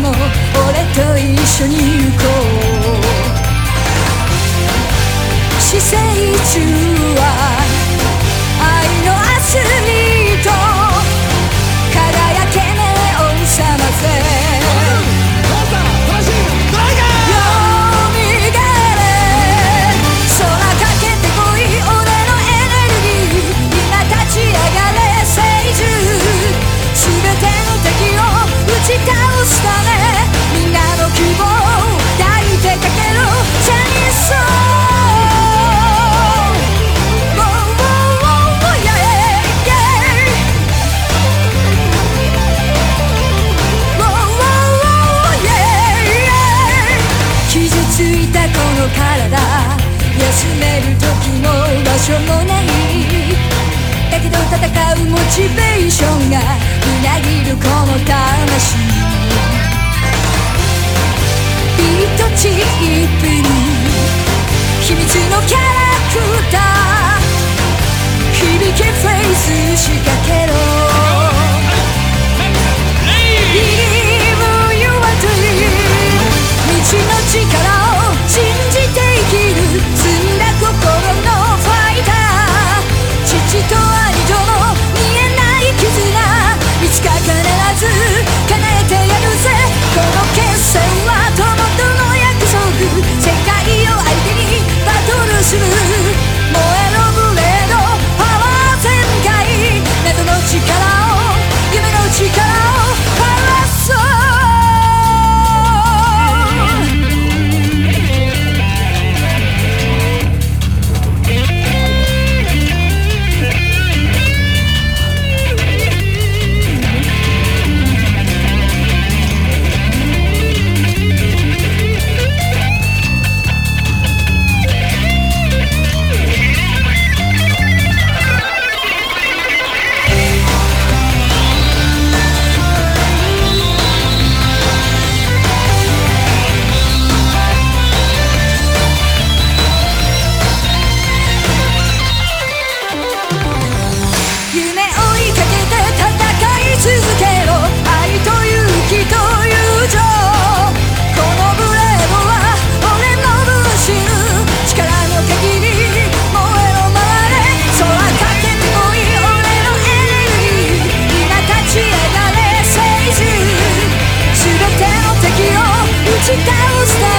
も俺と一緒に行こう。姿勢中はチベーションがうなぎるこの魂。一とチップに秘密のキャラクター。響けフェイス仕掛け。she goes down.